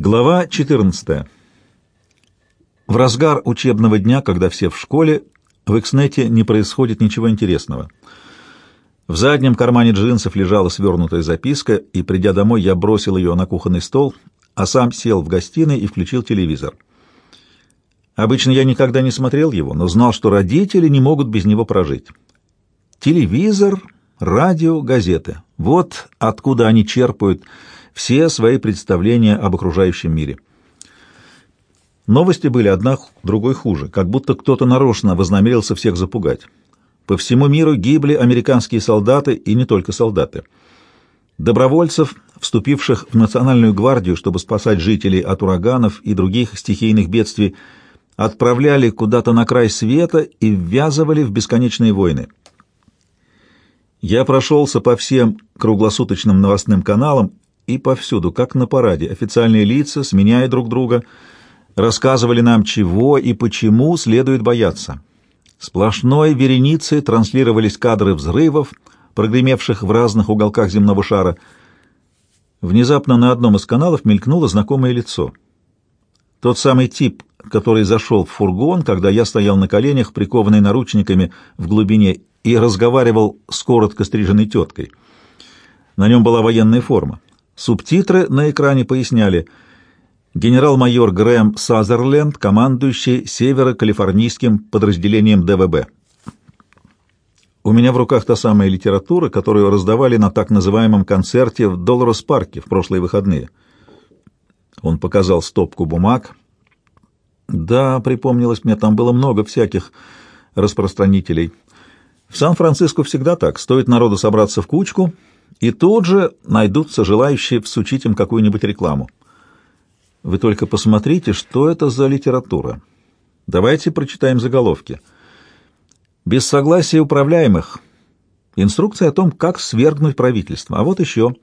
Глава 14. В разгар учебного дня, когда все в школе, в Экснете не происходит ничего интересного. В заднем кармане джинсов лежала свернутая записка, и, придя домой, я бросил ее на кухонный стол, а сам сел в гостиной и включил телевизор. Обычно я никогда не смотрел его, но знал, что родители не могут без него прожить. Телевизор, радио, газеты — вот откуда они черпают все свои представления об окружающем мире. Новости были одна другой хуже, как будто кто-то нарочно вознамерился всех запугать. По всему миру гибли американские солдаты и не только солдаты. Добровольцев, вступивших в Национальную гвардию, чтобы спасать жителей от ураганов и других стихийных бедствий, отправляли куда-то на край света и ввязывали в бесконечные войны. Я прошелся по всем круглосуточным новостным каналам и повсюду, как на параде, официальные лица, сменяя друг друга, рассказывали нам, чего и почему следует бояться. Сплошной вереницей транслировались кадры взрывов, прогремевших в разных уголках земного шара. Внезапно на одном из каналов мелькнуло знакомое лицо. Тот самый тип, который зашел в фургон, когда я стоял на коленях, прикованный наручниками в глубине, и разговаривал с коротко стриженной теткой. На нем была военная форма. Субтитры на экране поясняли генерал-майор Грэм Сазерленд, командующий северо-калифорнийским подразделением ДВБ. У меня в руках та самая литература, которую раздавали на так называемом концерте в Долларос-парке в прошлые выходные. Он показал стопку бумаг. Да, припомнилось мне, там было много всяких распространителей. В Сан-Франциско всегда так. Стоит народу собраться в кучку — и тут же найдутся желающие всучить им какую-нибудь рекламу. Вы только посмотрите, что это за литература. Давайте прочитаем заголовки. Без согласия управляемых. Инструкция о том, как свергнуть правительство. А вот еще.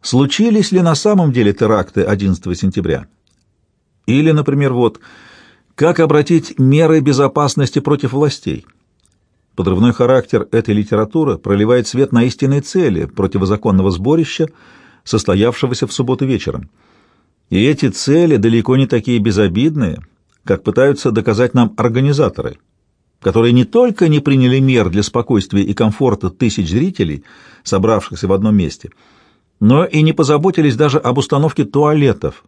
Случились ли на самом деле теракты 11 сентября? Или, например, вот, как обратить меры безопасности против властей? Подрывной характер этой литературы проливает свет на истинные цели противозаконного сборища, состоявшегося в субботу вечером. И эти цели далеко не такие безобидные, как пытаются доказать нам организаторы, которые не только не приняли мер для спокойствия и комфорта тысяч зрителей, собравшихся в одном месте, но и не позаботились даже об установке туалетов.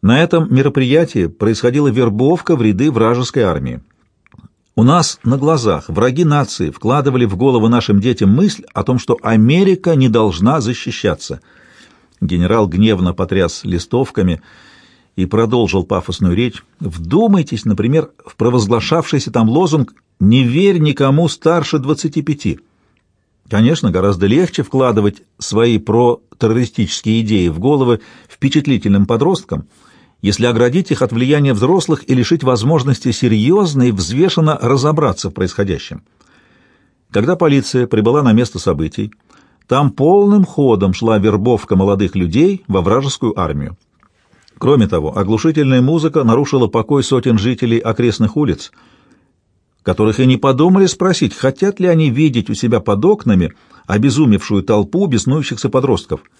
На этом мероприятии происходила вербовка в ряды вражеской армии. У нас на глазах враги нации вкладывали в голову нашим детям мысль о том, что Америка не должна защищаться. Генерал гневно потряс листовками и продолжил пафосную речь. Вдумайтесь, например, в провозглашавшийся там лозунг «Не верь никому старше 25». Конечно, гораздо легче вкладывать свои протеррористические идеи в головы впечатлительным подросткам – если оградить их от влияния взрослых и лишить возможности серьезно и взвешенно разобраться в происходящем. Когда полиция прибыла на место событий, там полным ходом шла вербовка молодых людей во вражескую армию. Кроме того, оглушительная музыка нарушила покой сотен жителей окрестных улиц, которых и не подумали спросить, хотят ли они видеть у себя под окнами обезумевшую толпу беснующихся подростков –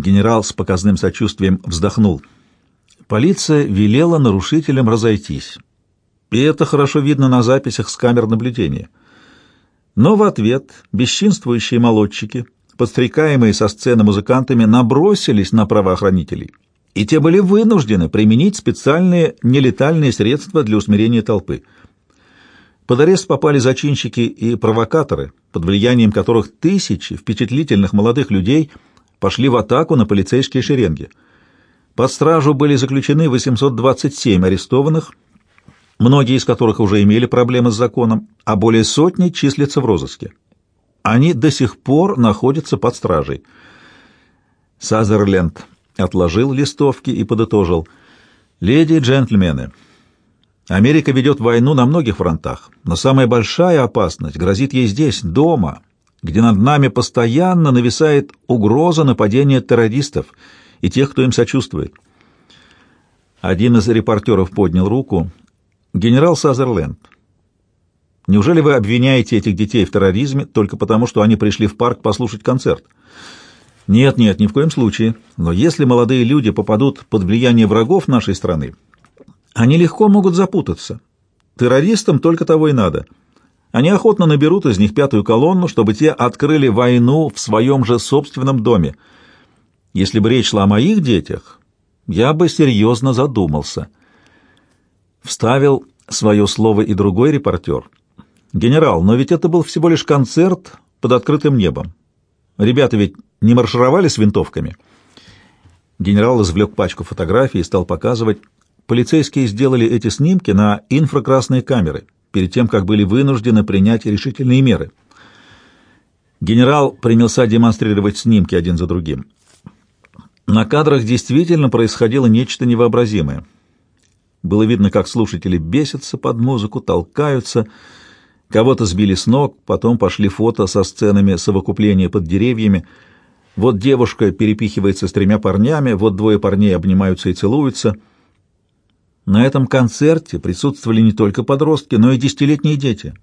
Генерал с показным сочувствием вздохнул. Полиция велела нарушителям разойтись. И это хорошо видно на записях с камер наблюдения. Но в ответ бесчинствующие молодчики, подстрекаемые со сцены музыкантами, набросились на правоохранителей, и те были вынуждены применить специальные нелетальные средства для усмирения толпы. Под арест попали зачинщики и провокаторы, под влиянием которых тысячи впечатлительных молодых людей – пошли в атаку на полицейские шеренги. Под стражу были заключены 827 арестованных, многие из которых уже имели проблемы с законом, а более сотни числятся в розыске. Они до сих пор находятся под стражей. Сазерленд отложил листовки и подытожил. «Леди и джентльмены, Америка ведет войну на многих фронтах, но самая большая опасность грозит ей здесь, дома, где над нами постоянно нависает угроза нападения террористов и тех, кто им сочувствует. Один из репортеров поднял руку. «Генерал Сазерленд, неужели вы обвиняете этих детей в терроризме только потому, что они пришли в парк послушать концерт?» Нет, нет, ни в коем случае. Но если молодые люди попадут под влияние врагов нашей страны, они легко могут запутаться. Террористам только того и надо. Они охотно наберут из них пятую колонну, чтобы те открыли войну в своем же собственном доме. Если бы речь шла о моих детях, я бы серьезно задумался. Вставил свое слово и другой репортер. «Генерал, но ведь это был всего лишь концерт под открытым небом. Ребята ведь не маршировали с винтовками. Генерал извлек пачку фотографий и стал показывать. Полицейские сделали эти снимки на инфракрасные камеры, перед тем, как были вынуждены принять решительные меры. Генерал принялся демонстрировать снимки один за другим. На кадрах действительно происходило нечто невообразимое. Было видно, как слушатели бесятся под музыку, толкаются, кого-то сбили с ног, потом пошли фото со сценами совокупления под деревьями — вот девушка перепихивается с тремя парнями, вот двое парней обнимаются и целуются. На этом концерте присутствовали не только подростки, но и десятилетние дети.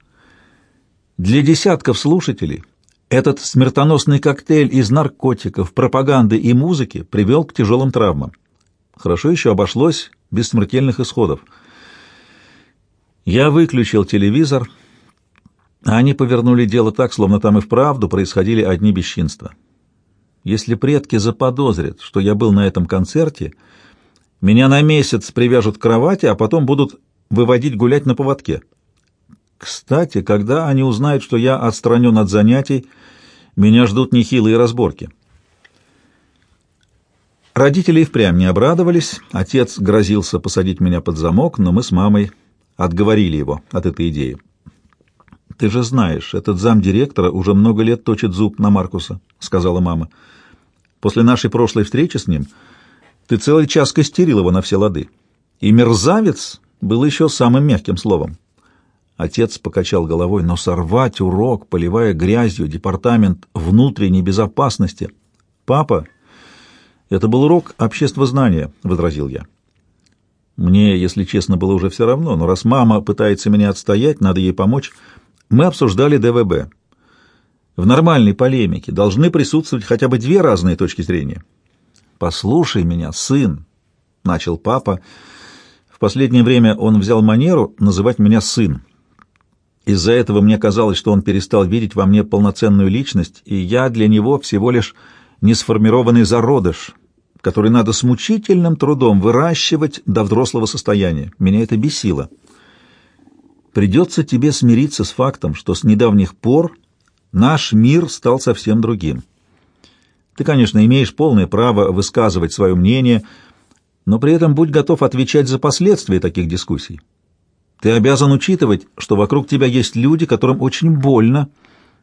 Для десятков слушателей этот смертоносный коктейль из наркотиков, пропаганды и музыки привел к тяжелым травмам. Хорошо еще обошлось без смертельных исходов. Я выключил телевизор, а они повернули дело так, словно там и вправду происходили одни бесчинства. Если предки заподозрят, что я был на этом концерте, меня на месяц привяжут к кровати, а потом будут выводить гулять на поводке. Кстати, когда они узнают, что я отстранен от занятий, меня ждут нехилые разборки. Родители впрямь не обрадовались, отец грозился посадить меня под замок, но мы с мамой отговорили его от этой идеи. «Ты же знаешь, этот замдиректора уже много лет точит зуб на Маркуса», — сказала мама. После нашей прошлой встречи с ним ты целый час костерил его на все лады. И мерзавец был еще самым мягким словом. Отец покачал головой, но сорвать урок, поливая грязью департамент внутренней безопасности. «Папа, это был урок обществознания», — возразил я. Мне, если честно, было уже все равно, но раз мама пытается меня отстоять, надо ей помочь. Мы обсуждали ДВБ. В нормальной полемике должны присутствовать хотя бы две разные точки зрения. «Послушай меня, сын», — начал папа. В последнее время он взял манеру называть меня сын. Из-за этого мне казалось, что он перестал видеть во мне полноценную личность, и я для него всего лишь несформированный зародыш, который надо с мучительным трудом выращивать до взрослого состояния. Меня это бесило. Придется тебе смириться с фактом, что с недавних пор Наш мир стал совсем другим. Ты, конечно, имеешь полное право высказывать свое мнение, но при этом будь готов отвечать за последствия таких дискуссий. Ты обязан учитывать, что вокруг тебя есть люди, которым очень больно,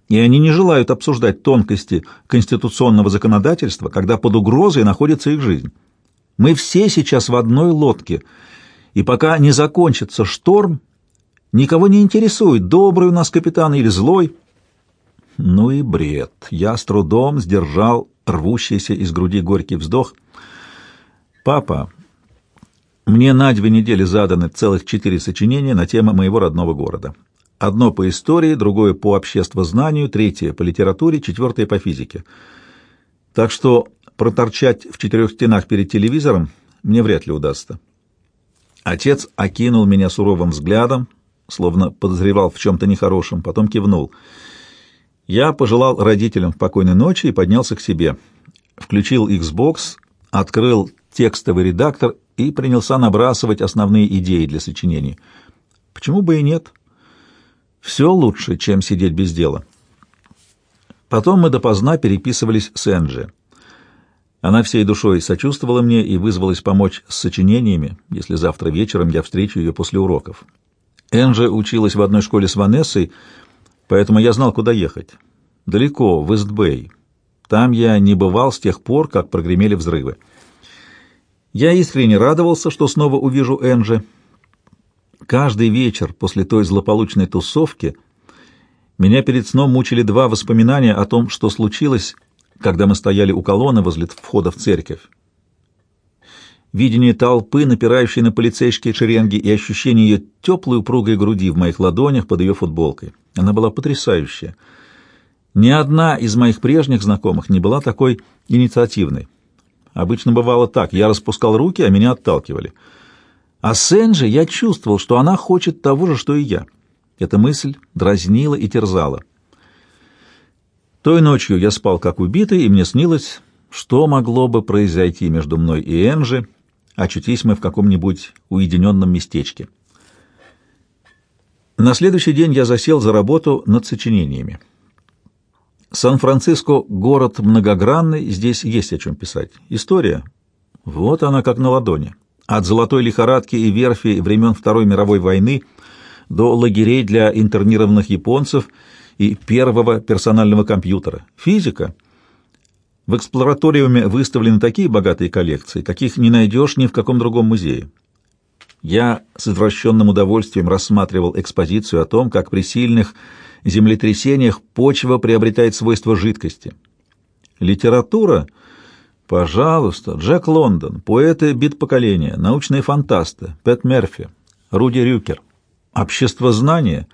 и они не желают обсуждать тонкости конституционного законодательства, когда под угрозой находится их жизнь. Мы все сейчас в одной лодке, и пока не закончится шторм, никого не интересует, добрый у нас капитан или злой, ну и бред. Я с трудом сдержал рвущийся из груди горький вздох. «Папа, мне на две недели заданы целых четыре сочинения на тему моего родного города. Одно по истории, другое по обществознанию, третье по литературе, четвертое по физике. Так что проторчать в четырех стенах перед телевизором мне вряд ли удастся». Отец окинул меня суровым взглядом, словно подозревал в чем-то нехорошем, потом кивнул — я пожелал родителям спокойной ночи и поднялся к себе. Включил Xbox, открыл текстовый редактор и принялся набрасывать основные идеи для сочинений. Почему бы и нет? Все лучше, чем сидеть без дела. Потом мы допоздна переписывались с Энджи. Она всей душой сочувствовала мне и вызвалась помочь с сочинениями, если завтра вечером я встречу ее после уроков. Энджи училась в одной школе с Ванессой, поэтому я знал, куда ехать. Далеко, в Истбэй. Там я не бывал с тех пор, как прогремели взрывы. Я искренне радовался, что снова увижу Энджи. Каждый вечер после той злополучной тусовки меня перед сном мучили два воспоминания о том, что случилось, когда мы стояли у колонны возле входа в церковь. Видение толпы, напирающей на полицейские шеренги, и ощущение ее теплой упругой груди в моих ладонях под ее футболкой. Она была потрясающая. Ни одна из моих прежних знакомых не была такой инициативной. Обычно бывало так, я распускал руки, а меня отталкивали. А с Энджи я чувствовал, что она хочет того же, что и я. Эта мысль дразнила и терзала. Той ночью я спал как убитый, и мне снилось, что могло бы произойти между мной и Энджи, очутись мы в каком-нибудь уединенном местечке. На следующий день я засел за работу над сочинениями. Сан-Франциско — город многогранный, здесь есть о чем писать. История? Вот она как на ладони. От золотой лихорадки и верфи времен Второй мировой войны до лагерей для интернированных японцев и первого персонального компьютера. Физика. В эксплораториуме выставлены такие богатые коллекции, каких не найдешь ни в каком другом музее. Я с извращенным удовольствием рассматривал экспозицию о том, как при сильных землетрясениях почва приобретает свойства жидкости. Литература, пожалуйста, Джек Лондон, поэты бит-поколения, научные фантасты, Пэт Мерфи, Руди Рюкер, общество знания,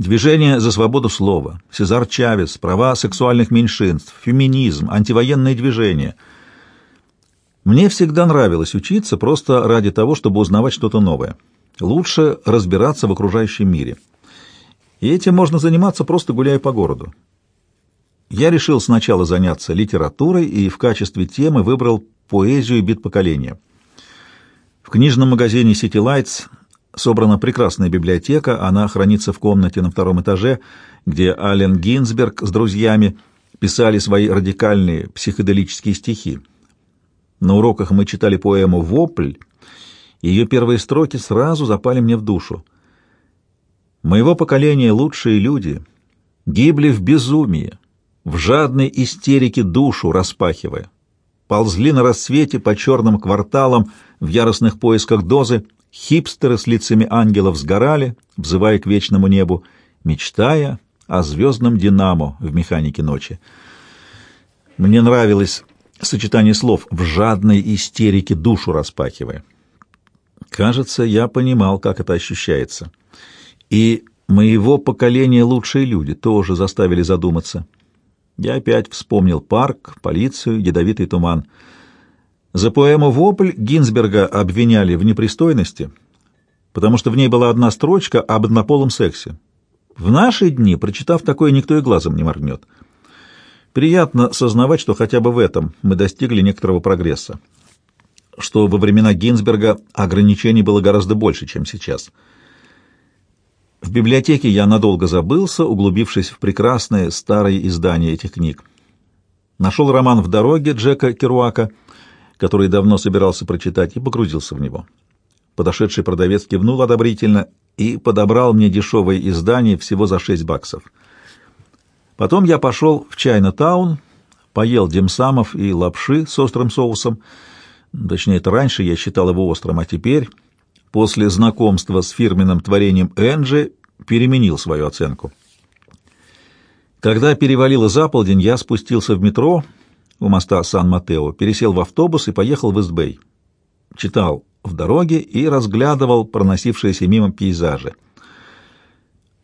движение за свободу слова, Сезар Чавес, права сексуальных меньшинств, феминизм, антивоенные движения. Мне всегда нравилось учиться просто ради того, чтобы узнавать что-то новое. Лучше разбираться в окружающем мире и этим можно заниматься, просто гуляя по городу. Я решил сначала заняться литературой и в качестве темы выбрал поэзию бит поколения. В книжном магазине City Lights собрана прекрасная библиотека, она хранится в комнате на втором этаже, где Ален Гинзберг с друзьями писали свои радикальные психоделические стихи. На уроках мы читали поэму «Вопль», и ее первые строки сразу запали мне в душу — Моего поколения лучшие люди гибли в безумии, в жадной истерике душу распахивая, ползли на рассвете по черным кварталам в яростных поисках дозы, хипстеры с лицами ангелов сгорали, взывая к вечному небу, мечтая о звездном динамо в механике ночи. Мне нравилось сочетание слов «в жадной истерике душу распахивая». Кажется, я понимал, как это ощущается. И моего поколения лучшие люди тоже заставили задуматься. Я опять вспомнил парк, полицию, ядовитый туман. За поэму «Вопль» Гинзберга обвиняли в непристойности, потому что в ней была одна строчка об однополом сексе. В наши дни, прочитав такое, никто и глазом не моргнет. Приятно сознавать, что хотя бы в этом мы достигли некоторого прогресса, что во времена Гинзберга ограничений было гораздо больше, чем сейчас — в библиотеке я надолго забылся, углубившись в прекрасные старые издания этих книг. Нашел роман «В дороге» Джека Керуака, который давно собирался прочитать, и погрузился в него. Подошедший продавец кивнул одобрительно и подобрал мне дешевое издание всего за шесть баксов. Потом я пошел в Чайна-таун, поел демсамов и лапши с острым соусом. Точнее, это раньше я считал его острым, а теперь после знакомства с фирменным творением Энджи переменил свою оценку. Когда перевалило за полдень, я спустился в метро у моста Сан-Матео, пересел в автобус и поехал в Истбей. Читал в дороге и разглядывал проносившиеся мимо пейзажи.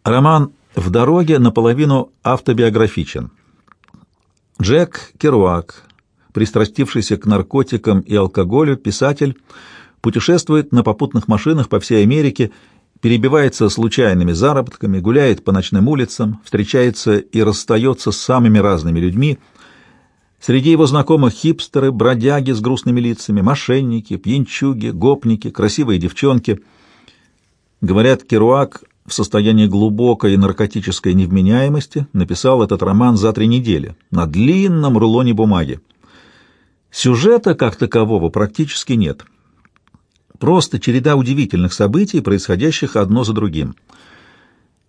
Роман «В дороге» наполовину автобиографичен. Джек Керуак, пристрастившийся к наркотикам и алкоголю, писатель — путешествует на попутных машинах по всей Америке, перебивается случайными заработками, гуляет по ночным улицам, встречается и расстается с самыми разными людьми. Среди его знакомых хипстеры, бродяги с грустными лицами, мошенники, пьянчуги, гопники, красивые девчонки. Говорят, Керуак в состоянии глубокой наркотической невменяемости написал этот роман за три недели на длинном рулоне бумаги. Сюжета как такового практически нет. Просто череда удивительных событий, происходящих одно за другим.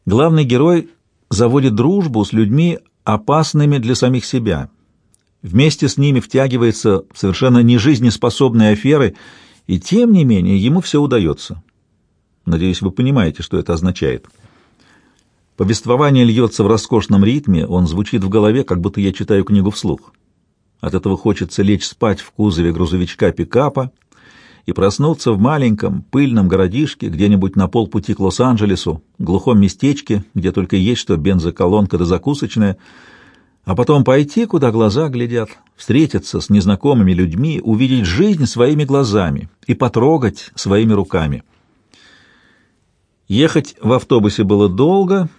Главный герой заводит дружбу с людьми, опасными для самих себя. Вместе с ними втягивается совершенно нежизнеспособные аферы, и тем не менее ему все удается. Надеюсь, вы понимаете, что это означает. Повествование льется в роскошном ритме, он звучит в голове, как будто я читаю книгу вслух. От этого хочется лечь спать в кузове грузовичка-пикапа, и проснуться в маленьком пыльном городишке где-нибудь на полпути к Лос-Анджелесу, глухом местечке, где только есть что бензоколонка да закусочная, а потом пойти, куда глаза глядят, встретиться с незнакомыми людьми, увидеть жизнь своими глазами и потрогать своими руками. Ехать в автобусе было долго,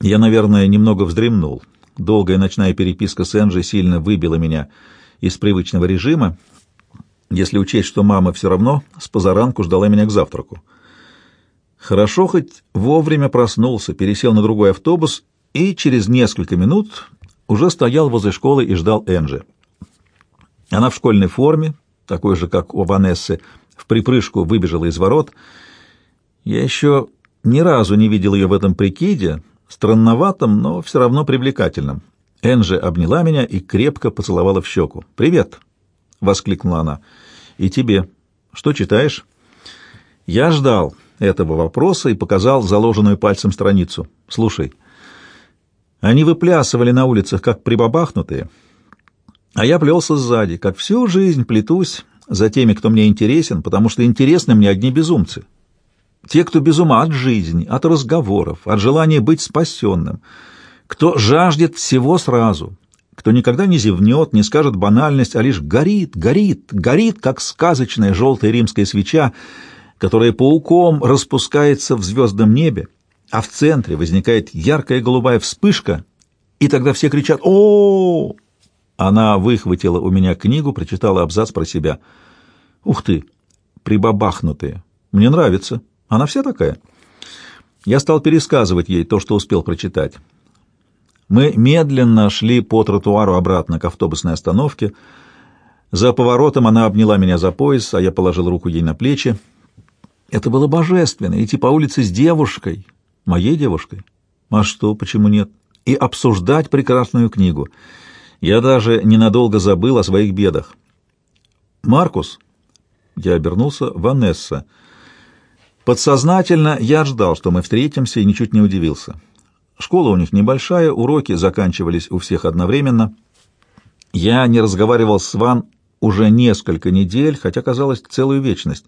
я, наверное, немного вздремнул. Долгая ночная переписка с Энджи сильно выбила меня из привычного режима, если учесть, что мама все равно с позаранку ждала меня к завтраку. Хорошо хоть вовремя проснулся, пересел на другой автобус и через несколько минут уже стоял возле школы и ждал Энджи. Она в школьной форме, такой же, как у Ванессы, в припрыжку выбежала из ворот. Я еще ни разу не видел ее в этом прикиде, странноватом, но все равно привлекательном. Энджи обняла меня и крепко поцеловала в щеку. «Привет!» — воскликнула она. «И тебе. Что читаешь?» Я ждал этого вопроса и показал заложенную пальцем страницу. «Слушай, они выплясывали на улицах, как прибабахнутые, а я плелся сзади, как всю жизнь плетусь за теми, кто мне интересен, потому что интересны мне одни безумцы. Те, кто без ума от жизни, от разговоров, от желания быть спасенным, кто жаждет всего сразу, кто никогда не зевнет, не скажет банальность, а лишь горит, горит, горит, как сказочная желтая римская свеча, которая пауком распускается в звездном небе, а в центре возникает яркая голубая вспышка, и тогда все кричат «О!». Она выхватила у меня книгу, прочитала абзац про себя. «Ух ты! Прибабахнутые! Мне нравится. Она вся такая?» Я стал пересказывать ей то, что успел прочитать. Мы медленно шли по тротуару обратно к автобусной остановке. За поворотом она обняла меня за пояс, а я положил руку ей на плечи. Это было божественно — идти по улице с девушкой, Моей девушкой? А что, почему нет? И обсуждать прекрасную книгу. Я даже ненадолго забыл о своих бедах. Маркус, я обернулся, Ванесса. Подсознательно я ждал, что мы встретимся, и ничуть не удивился. Школа у них небольшая, уроки заканчивались у всех одновременно. Я не разговаривал с Ван уже несколько недель, хотя казалось целую вечность.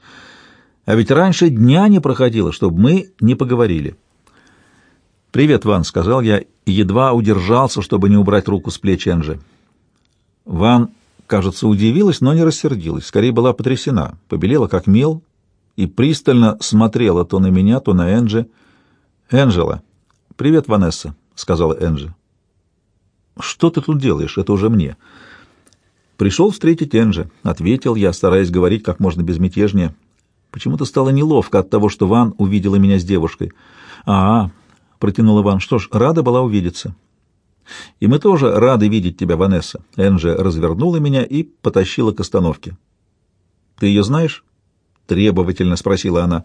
А ведь раньше дня не проходило, чтобы мы не поговорили. «Привет, Ван», — сказал я, и едва удержался, чтобы не убрать руку с плеч Энджи. Ван, кажется, удивилась, но не рассердилась, скорее была потрясена, побелела как мел и пристально смотрела то на меня, то на Энджи. «Энджела». «Привет, Ванесса», — сказала Энджи. «Что ты тут делаешь? Это уже мне». «Пришел встретить Энджи», — ответил я, стараясь говорить как можно безмятежнее. Почему-то стало неловко от того, что Ван увидела меня с девушкой. «А, протянул Иван. Что ж, рада была увидеться. И мы тоже рады видеть тебя, Ванесса. Энджи развернула меня и потащила к остановке. Ты ее знаешь? Требовательно спросила она.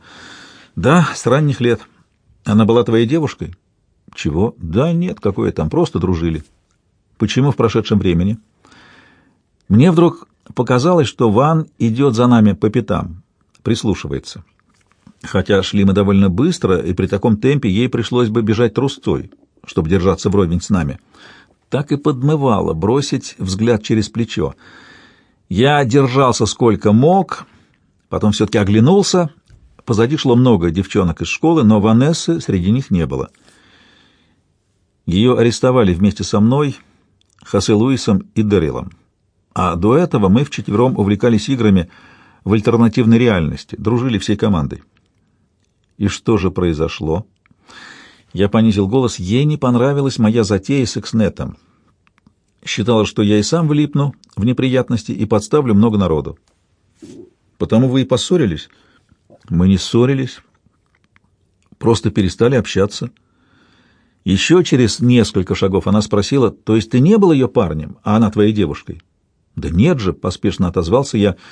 Да, с ранних лет. Она была твоей девушкой? Чего? Да нет, какое там, просто дружили. Почему в прошедшем времени? Мне вдруг показалось, что Ван идет за нами по пятам, прислушивается. Хотя шли мы довольно быстро, и при таком темпе ей пришлось бы бежать трусцой, чтобы держаться вровень с нами. Так и подмывало бросить взгляд через плечо. Я держался сколько мог, потом все-таки оглянулся. Позади шло много девчонок из школы, но Ванессы среди них не было. Ее арестовали вместе со мной, Хосе Луисом и Дэрилом. А до этого мы вчетвером увлекались играми в альтернативной реальности, дружили всей командой. И что же произошло? Я понизил голос. Ей не понравилась моя затея с экснетом. Считала, что я и сам влипну в неприятности и подставлю много народу. Потому вы и поссорились? Мы не ссорились. Просто перестали общаться. Еще через несколько шагов она спросила, то есть ты не был ее парнем, а она твоей девушкой? Да нет же, поспешно отозвался я, —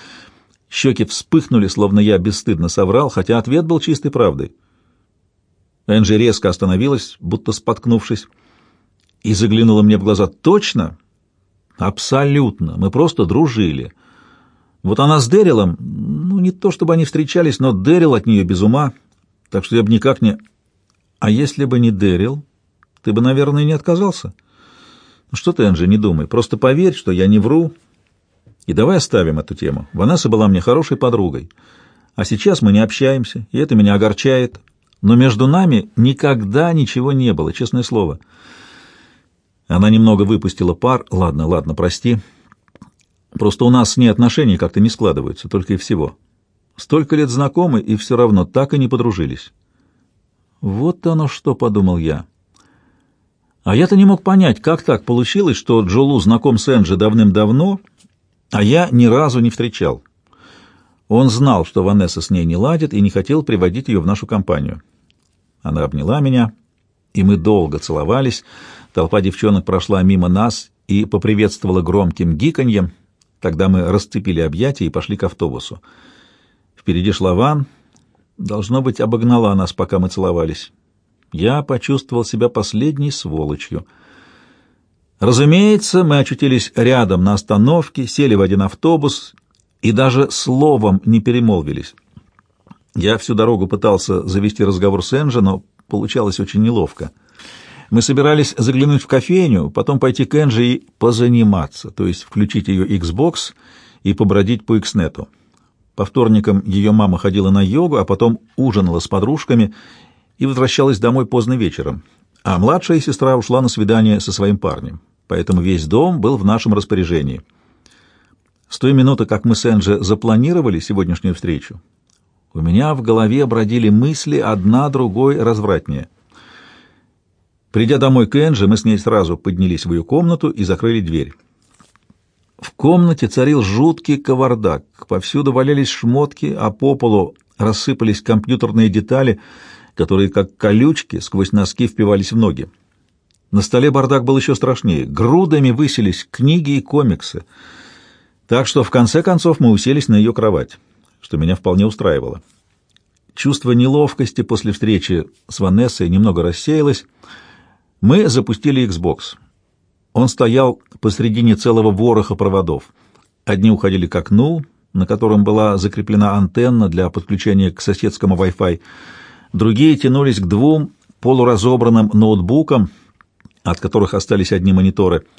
Щеки вспыхнули, словно я бесстыдно соврал, хотя ответ был чистой правдой. Энджи резко остановилась, будто споткнувшись, и заглянула мне в глаза. «Точно?» «Абсолютно. Мы просто дружили. Вот она с Дэрилом, ну, не то чтобы они встречались, но Дэрил от нее без ума, так что я бы никак не... А если бы не Дэрил, ты бы, наверное, не отказался?» «Ну что ты, Энджи, не думай. Просто поверь, что я не вру». И давай оставим эту тему. Ванесса была мне хорошей подругой. А сейчас мы не общаемся, и это меня огорчает. Но между нами никогда ничего не было, честное слово. Она немного выпустила пар. Ладно, ладно, прости. Просто у нас с ней отношения как-то не складываются, только и всего. Столько лет знакомы, и все равно так и не подружились. Вот оно что, подумал я. А я-то не мог понять, как так получилось, что Джолу знаком с Энджи давным-давно, а я ни разу не встречал. Он знал, что Ванесса с ней не ладит, и не хотел приводить ее в нашу компанию. Она обняла меня, и мы долго целовались. Толпа девчонок прошла мимо нас и поприветствовала громким гиканьем. Тогда мы расцепили объятия и пошли к автобусу. Впереди шла Ван. Должно быть, обогнала нас, пока мы целовались. Я почувствовал себя последней сволочью. Разумеется, мы очутились рядом на остановке, сели в один автобус и даже словом не перемолвились. Я всю дорогу пытался завести разговор с Энджи, но получалось очень неловко. Мы собирались заглянуть в кофейню, потом пойти к Энджи и позаниматься, то есть включить ее Xbox и побродить по Xnetу. По вторникам ее мама ходила на йогу, а потом ужинала с подружками и возвращалась домой поздно вечером. А младшая сестра ушла на свидание со своим парнем, поэтому весь дом был в нашем распоряжении. С той минуты, как мы с Энджи запланировали сегодняшнюю встречу, у меня в голове бродили мысли, одна другой развратнее. Придя домой к Энджи, мы с ней сразу поднялись в ее комнату и закрыли дверь. В комнате царил жуткий кавардак. Повсюду валялись шмотки, а по полу рассыпались компьютерные детали, которые, как колючки, сквозь носки впивались в ноги. На столе бардак был еще страшнее. Грудами высились книги и комиксы — так что в конце концов мы уселись на ее кровать, что меня вполне устраивало. Чувство неловкости после встречи с Ванессой немного рассеялось. Мы запустили Xbox. Он стоял посредине целого вороха проводов. Одни уходили к окну, на котором была закреплена антенна для подключения к соседскому Wi-Fi, другие тянулись к двум полуразобранным ноутбукам, от которых остались одни мониторы —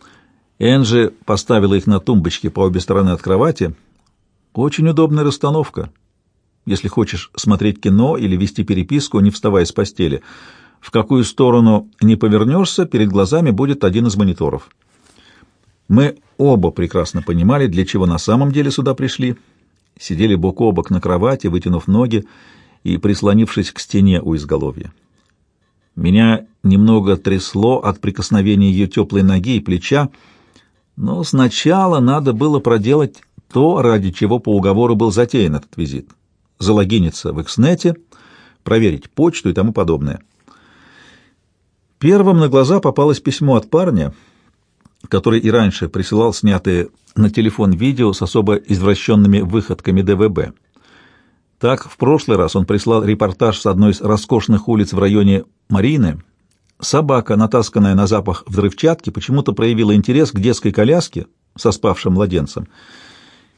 Энджи поставила их на тумбочке по обе стороны от кровати. Очень удобная расстановка. Если хочешь смотреть кино или вести переписку, не вставая с постели, в какую сторону не повернешься, перед глазами будет один из мониторов. Мы оба прекрасно понимали, для чего на самом деле сюда пришли. Сидели бок о бок на кровати, вытянув ноги и прислонившись к стене у изголовья. Меня немного трясло от прикосновения ее теплой ноги и плеча, но сначала надо было проделать то, ради чего по уговору был затеян этот визит. Залогиниться в Экснете, проверить почту и тому подобное. Первым на глаза попалось письмо от парня, который и раньше присылал снятые на телефон видео с особо извращенными выходками ДВБ. Так, в прошлый раз он прислал репортаж с одной из роскошных улиц в районе Марины, Собака, натасканная на запах взрывчатки, почему-то проявила интерес к детской коляске со спавшим младенцем.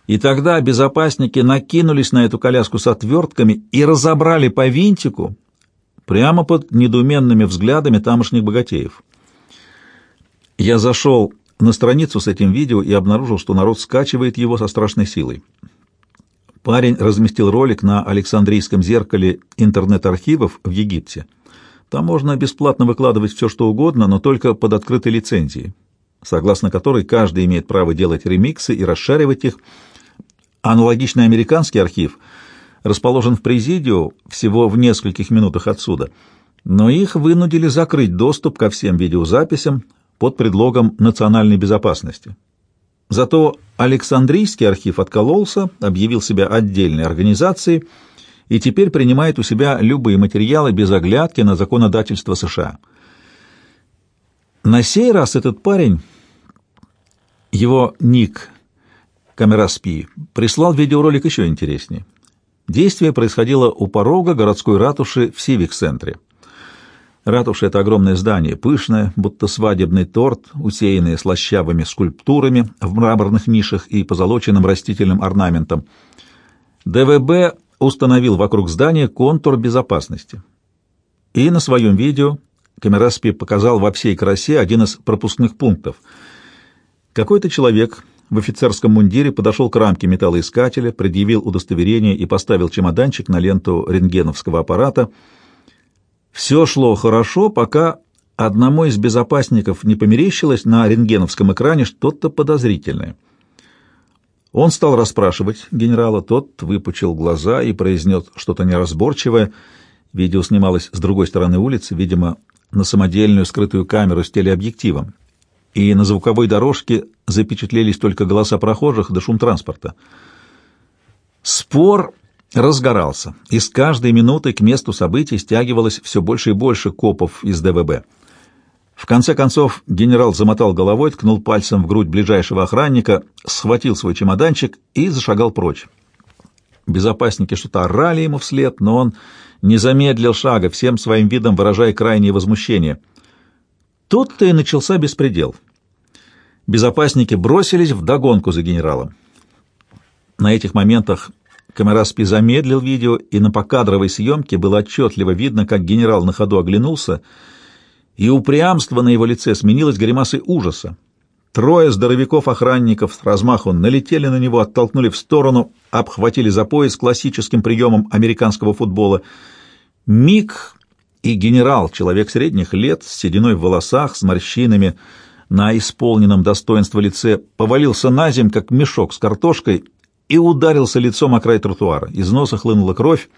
И тогда безопасники накинулись на эту коляску с отвертками и разобрали по винтику прямо под недоуменными взглядами тамошних богатеев. Я зашел на страницу с этим видео и обнаружил, что народ скачивает его со страшной силой. Парень разместил ролик на Александрийском зеркале интернет-архивов в Египте — там можно бесплатно выкладывать все, что угодно, но только под открытой лицензией, согласно которой каждый имеет право делать ремиксы и расшаривать их. Аналогичный американский архив расположен в Президио всего в нескольких минутах отсюда, но их вынудили закрыть доступ ко всем видеозаписям под предлогом национальной безопасности. Зато Александрийский архив откололся, объявил себя отдельной организацией — и теперь принимает у себя любые материалы без оглядки на законодательство США. На сей раз этот парень, его ник Камераспи, прислал видеоролик еще интереснее. Действие происходило у порога городской ратуши в Сивик-центре. Ратуша — это огромное здание, пышное, будто свадебный торт, усеянное слащавыми скульптурами в мраморных нишах и позолоченным растительным орнаментом. ДВБ установил вокруг здания контур безопасности. И на своем видео Камераспи показал во всей красе один из пропускных пунктов. Какой-то человек в офицерском мундире подошел к рамке металлоискателя, предъявил удостоверение и поставил чемоданчик на ленту рентгеновского аппарата. Все шло хорошо, пока одному из безопасников не померещилось на рентгеновском экране что-то подозрительное. Он стал расспрашивать генерала, тот выпучил глаза и произнес что-то неразборчивое. Видео снималось с другой стороны улицы, видимо, на самодельную скрытую камеру с телеобъективом, и на звуковой дорожке запечатлелись только голоса прохожих да шум транспорта. Спор разгорался, и с каждой минутой к месту событий стягивалось все больше и больше копов из ДВБ. В конце концов генерал замотал головой, ткнул пальцем в грудь ближайшего охранника, схватил свой чемоданчик и зашагал прочь. Безопасники что-то орали ему вслед, но он не замедлил шага, всем своим видом выражая крайнее возмущение. Тут-то и начался беспредел. Безопасники бросились в догонку за генералом. На этих моментах Камераспи замедлил видео, и на покадровой съемке было отчетливо видно, как генерал на ходу оглянулся — и упрямство на его лице сменилось гримасой ужаса. Трое здоровяков-охранников с размаху налетели на него, оттолкнули в сторону, обхватили за пояс классическим приемом американского футбола. Миг и генерал, человек средних лет, с сединой в волосах, с морщинами, на исполненном достоинство лице, повалился на земь, как мешок с картошкой, и ударился лицом о край тротуара. Из носа хлынула кровь.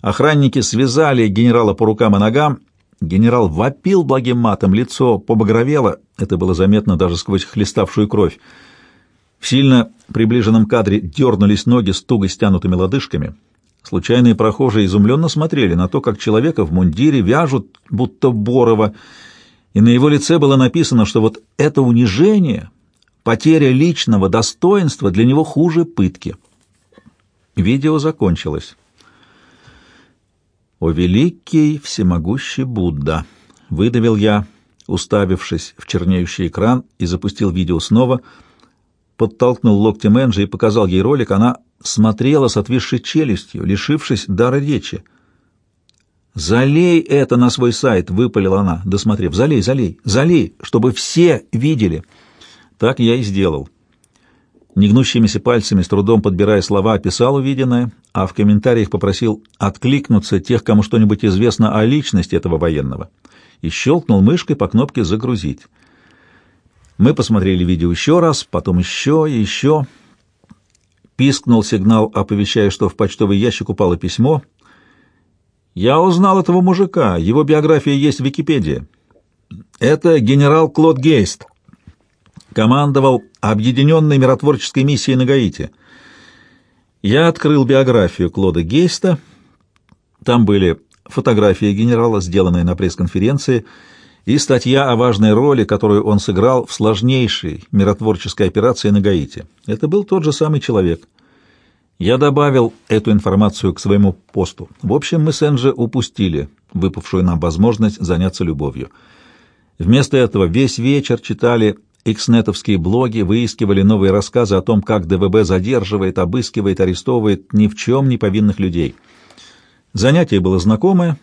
Охранники связали генерала по рукам и ногам, Генерал вопил благим матом, лицо побагровело, это было заметно даже сквозь хлеставшую кровь. В сильно приближенном кадре дернулись ноги с туго стянутыми лодыжками. Случайные прохожие изумленно смотрели на то, как человека в мундире вяжут, будто Борова, и на его лице было написано, что вот это унижение, потеря личного достоинства для него хуже пытки. Видео закончилось. «О великий всемогущий Будда!» — выдавил я, уставившись в чернеющий экран, и запустил видео снова, подтолкнул локтем Энджи и показал ей ролик. Она смотрела с отвисшей челюстью, лишившись дара речи. «Залей это на свой сайт!» — выпалила она, досмотрев. «Залей, залей, залей, чтобы все видели!» Так я и сделал. Негнущимися пальцами, с трудом подбирая слова, описал увиденное, а в комментариях попросил откликнуться тех, кому что-нибудь известно о личности этого военного, и щелкнул мышкой по кнопке «Загрузить». Мы посмотрели видео еще раз, потом еще и еще. Пискнул сигнал, оповещая, что в почтовый ящик упало письмо. «Я узнал этого мужика, его биография есть в Википедии. Это генерал Клод Гейст» командовал объединенной миротворческой миссией на Гаити. Я открыл биографию Клода Гейста. Там были фотографии генерала, сделанные на пресс-конференции, и статья о важной роли, которую он сыграл в сложнейшей миротворческой операции на Гаити. Это был тот же самый человек. Я добавил эту информацию к своему посту. В общем, мы с Энджи упустили выпавшую нам возможность заняться любовью. Вместо этого весь вечер читали Икснетовские блоги выискивали новые рассказы о том, как ДВБ задерживает, обыскивает, арестовывает ни в чем не повинных людей. Занятие было знакомое.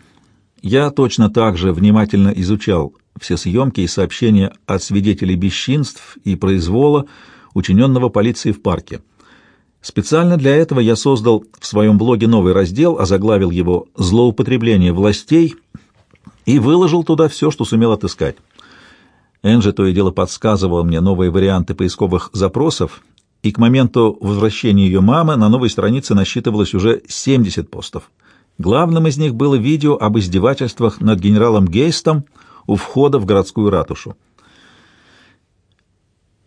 Я точно так же внимательно изучал все съемки и сообщения от свидетелей бесчинств и произвола, учиненного полицией в парке. Специально для этого я создал в своем блоге новый раздел, озаглавил его «Злоупотребление властей» и выложил туда все, что сумел отыскать. Энджи то и дело подсказывала мне новые варианты поисковых запросов, и к моменту возвращения ее мамы на новой странице насчитывалось уже 70 постов. Главным из них было видео об издевательствах над генералом Гейстом у входа в городскую ратушу.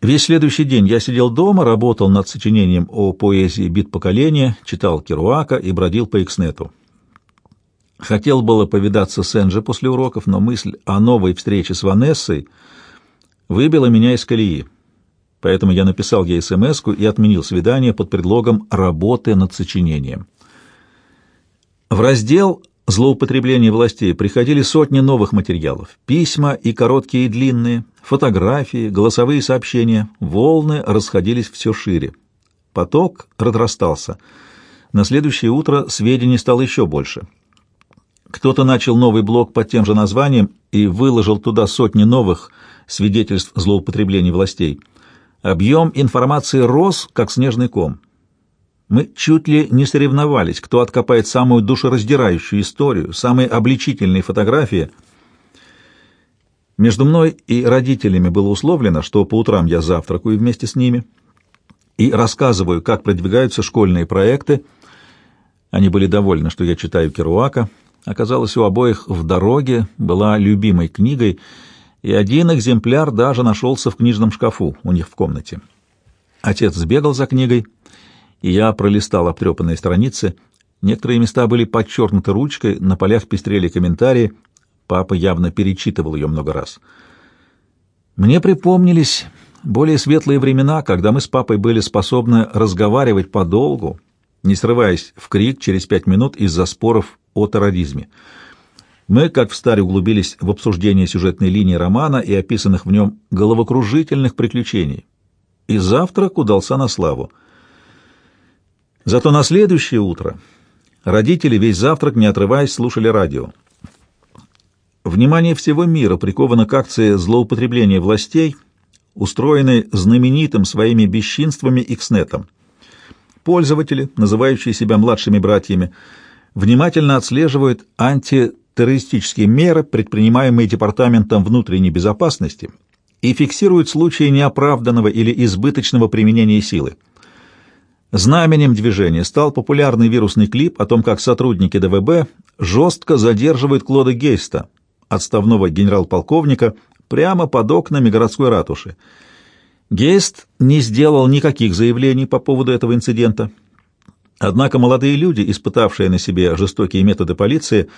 Весь следующий день я сидел дома, работал над сочинением о поэзии «Бит поколения», читал Керуака и бродил по Икснету. Хотел было повидаться с Энджи после уроков, но мысль о новой встрече с Ванессой — выбило меня из колеи. Поэтому я написал ей смс и отменил свидание под предлогом работы над сочинением. В раздел «Злоупотребление властей» приходили сотни новых материалов. Письма и короткие, и длинные, фотографии, голосовые сообщения. Волны расходились все шире. Поток разрастался. На следующее утро сведений стало еще больше. Кто-то начал новый блог под тем же названием и выложил туда сотни новых свидетельств злоупотреблений властей. Объем информации рос, как снежный ком. Мы чуть ли не соревновались, кто откопает самую душераздирающую историю, самые обличительные фотографии. Между мной и родителями было условлено, что по утрам я завтракаю вместе с ними и рассказываю, как продвигаются школьные проекты. Они были довольны, что я читаю Керуака. Оказалось, у обоих в дороге была любимой книгой, и один экземпляр даже нашелся в книжном шкафу у них в комнате. Отец сбегал за книгой, я пролистал обтрепанные страницы. Некоторые места были подчеркнуты ручкой, на полях пестрели комментарии. Папа явно перечитывал ее много раз. Мне припомнились более светлые времена, когда мы с папой были способны разговаривать подолгу, не срываясь в крик через пять минут из-за споров о терроризме. Мы, как в старе, углубились в обсуждение сюжетной линии романа и описанных в нем головокружительных приключений. И завтрак удался на славу. Зато на следующее утро родители весь завтрак, не отрываясь, слушали радио. Внимание всего мира приковано к акции злоупотребления властей, устроенной знаменитым своими бесчинствами Икснетом. Пользователи, называющие себя младшими братьями, внимательно отслеживают антитеррористические меры, предпринимаемые Департаментом внутренней безопасности, и фиксируют случаи неоправданного или избыточного применения силы. Знаменем движения стал популярный вирусный клип о том, как сотрудники ДВБ жестко задерживают Клода Гейста, отставного генерал-полковника прямо под окнами городской ратуши. Гейст не сделал никаких заявлений по поводу этого инцидента. Однако молодые люди, испытавшие на себе жестокие методы полиции,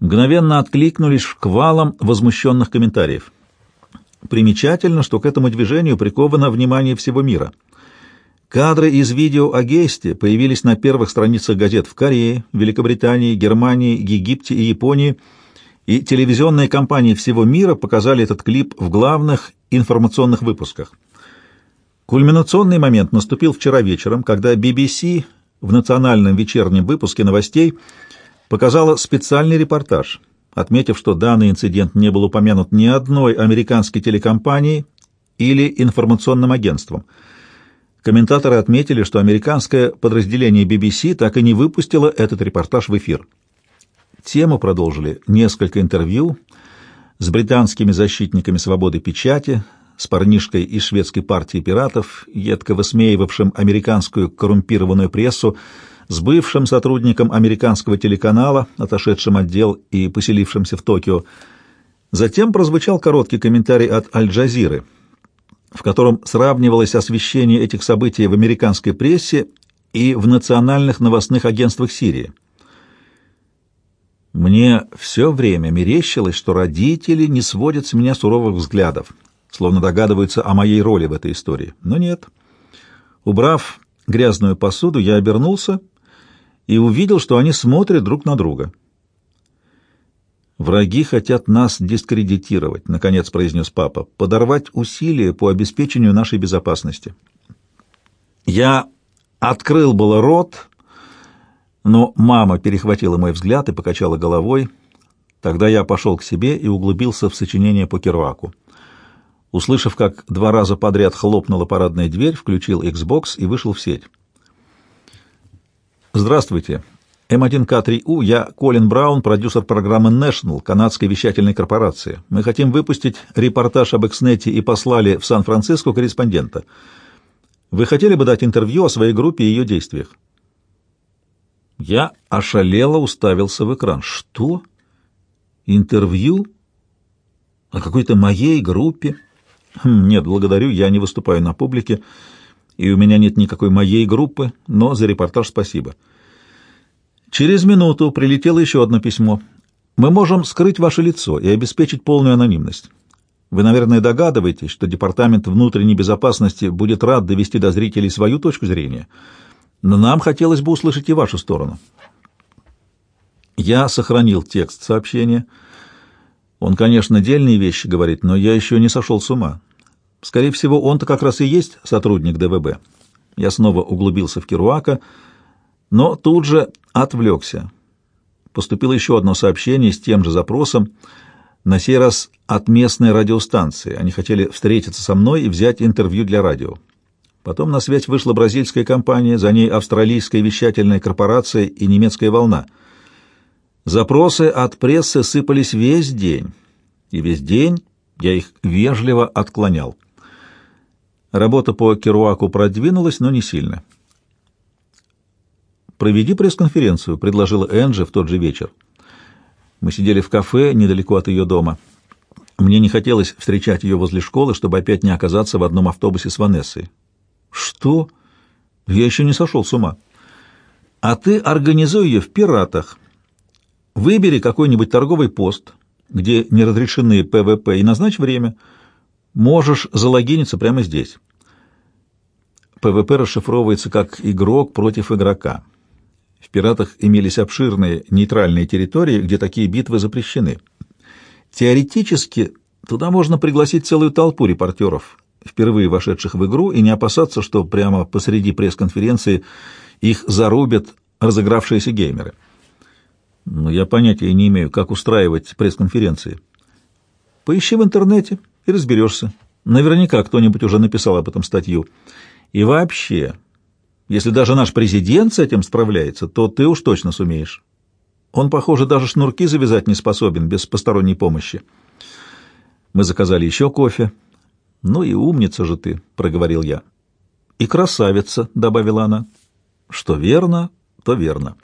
мгновенно откликнулись шквалом возмущенных комментариев. Примечательно, что к этому движению приковано внимание всего мира. Кадры из видео о Гейсте появились на первых страницах газет в Корее, Великобритании, Германии, Египте и Японии – и телевизионные компании всего мира показали этот клип в главных информационных выпусках. Кульминационный момент наступил вчера вечером, когда BBC в национальном вечернем выпуске новостей показала специальный репортаж, отметив, что данный инцидент не был упомянут ни одной американской телекомпанией или информационным агентством. Комментаторы отметили, что американское подразделение BBC так и не выпустило этот репортаж в эфир. Тему продолжили несколько интервью с британскими защитниками свободы печати, с парнишкой из шведской партии пиратов, едко высмеивавшим американскую коррумпированную прессу, с бывшим сотрудником американского телеканала, отошедшим отдел и поселившимся в Токио. Затем прозвучал короткий комментарий от Аль-Джазиры, в котором сравнивалось освещение этих событий в американской прессе и в национальных новостных агентствах Сирии. Мне все время мерещилось, что родители не сводят с меня суровых взглядов, словно догадываются о моей роли в этой истории. Но нет. Убрав грязную посуду, я обернулся и увидел, что они смотрят друг на друга. «Враги хотят нас дискредитировать», — наконец произнес папа, — «подорвать усилия по обеспечению нашей безопасности». Я открыл было рот, но мама перехватила мой взгляд и покачала головой. Тогда я пошел к себе и углубился в сочинение по Керуаку. Услышав, как два раза подряд хлопнула парадная дверь, включил Xbox и вышел в сеть. «Здравствуйте. М1К3У, я Колин Браун, продюсер программы National, канадской вещательной корпорации. Мы хотим выпустить репортаж об Экснете и послали в Сан-Франциско корреспондента. Вы хотели бы дать интервью о своей группе и ее действиях?» Я ошалело уставился в экран. Что? Интервью? О какой-то моей группе? Хм, нет, благодарю, я не выступаю на публике, и у меня нет никакой моей группы, но за репортаж спасибо. Через минуту прилетело еще одно письмо. Мы можем скрыть ваше лицо и обеспечить полную анонимность. Вы, наверное, догадываетесь, что Департамент внутренней безопасности будет рад довести до зрителей свою точку зрения — но нам хотелось бы услышать и вашу сторону. Я сохранил текст сообщения. Он, конечно, дельные вещи говорит, но я еще не сошел с ума. Скорее всего, он-то как раз и есть сотрудник ДВБ. Я снова углубился в Керуака, но тут же отвлекся. Поступило еще одно сообщение с тем же запросом, на сей раз от местной радиостанции. Они хотели встретиться со мной и взять интервью для радио. Потом на связь вышла бразильская компания, за ней австралийская вещательная корпорация и немецкая волна. Запросы от прессы сыпались весь день. И весь день Я их вежливо отклонял. Работа по Керуаку продвинулась, но не сильно. «Проведи пресс-конференцию», — предложила Энджи в тот же вечер. Мы сидели в кафе недалеко от ее дома. Мне не хотелось встречать ее возле школы, чтобы опять не оказаться в одном автобусе с Ванессой. «Что? Я еще не сошел с ума. А ты организуй ее в «Пиратах». Выбери какой-нибудь торговый пост, где не разрешены PvP, и назначь время. Можешь залогиниться прямо здесь. PvP расшифровывается как «игрок против игрока». В «Пиратах» имелись обширные нейтральные территории, где такие битвы запрещены. Теоретически туда можно пригласить целую толпу репортеров, впервые вошедших в игру, и не опасаться, что прямо посреди пресс-конференции их зарубят разыгравшиеся геймеры. Но я понятия не имею, как устраивать пресс-конференции. Поищи в интернете и разберешься. Наверняка кто-нибудь уже написал об этом статью. И вообще, если даже наш президент с этим справляется, то ты уж точно сумеешь. Он, похоже, даже шнурки завязать не способен без посторонней помощи. Мы заказали еще кофе. «Ну и умница же ты», — проговорил я. «И красавица», — добавила она. «Что верно, то верно».